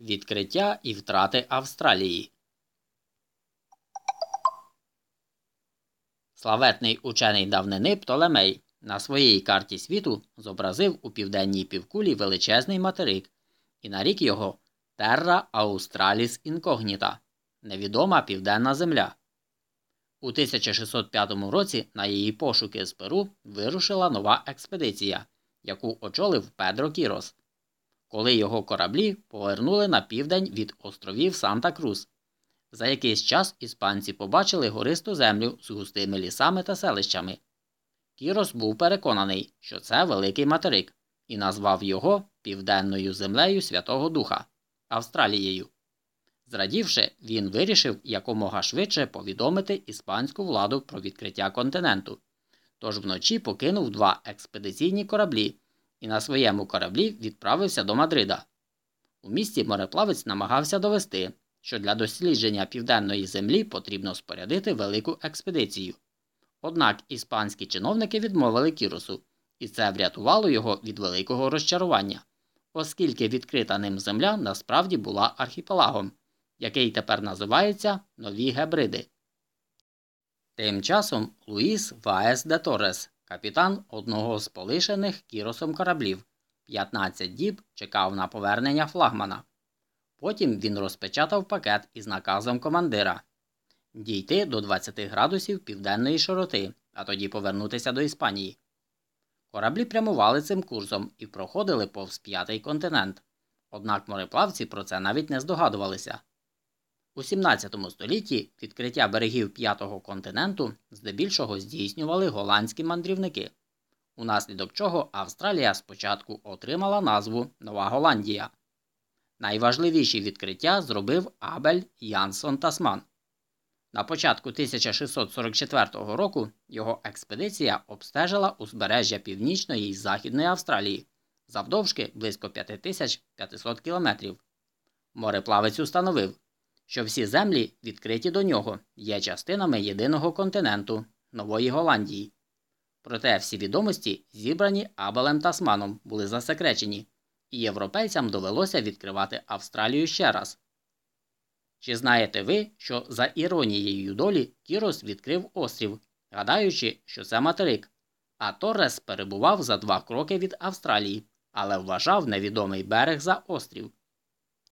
Відкриття і втрати Австралії. Славетний учений давнини Птолемей на своїй карті світу зобразив у південній півкулі величезний материк і нарік його Терра Аустраліс Інкогніта невідома південна земля. У 1605 році на її пошуки з Перу вирушила нова експедиція, яку очолив Педро Кірос коли його кораблі повернули на південь від островів Санта Крус. За якийсь час іспанці побачили гористу землю з густими лісами та селищами. Кірос був переконаний, що це великий материк, і назвав його Південною землею Святого Духа Австралією. Зрадівши, він вирішив якомога швидше повідомити іспанську владу про відкриття континенту. Тож вночі покинув два експедиційні кораблі і на своєму кораблі відправився до Мадрида. У місті мореплавець намагався довести, що для дослідження південної землі потрібно спорядити велику експедицію. Однак іспанські чиновники відмовили Кіросу, і це врятувало його від великого розчарування, оскільки відкрита ним земля насправді була архіпелагом, який тепер називається Нові Гебриди. Тим часом Луїс Ваес де Торрес Капітан одного з полишених кіросом кораблів 15 діб чекав на повернення флагмана. Потім він розпечатав пакет із наказом командира дійти до 20 градусів південної широти, а тоді повернутися до Іспанії. Кораблі прямували цим курсом і проходили повз п'ятий континент. Однак мореплавці про це навіть не здогадувалися. У 17 столітті відкриття берегів п'ятого континенту здебільшого здійснювали голландські мандрівники, унаслідок чого Австралія спочатку отримала назву Нова Голландія. Найважливіші відкриття зробив Абель Янсон Тасман. На початку 1644 року його експедиція обстежила узбережжя Північної і Західної Австралії завдовжки близько 5500 кілометрів. Мореплавець установив, що всі землі, відкриті до нього, є частинами єдиного континенту Нової Голландії. Проте всі відомості, зібрані Абелем Тасманом, були засекречені, і європейцям довелося відкривати Австралію ще раз. Чи знаєте ви, що за іронією долі Кірос відкрив острів, гадаючи, що це материк, а Торрес перебував за два кроки від Австралії, але вважав невідомий берег за острів.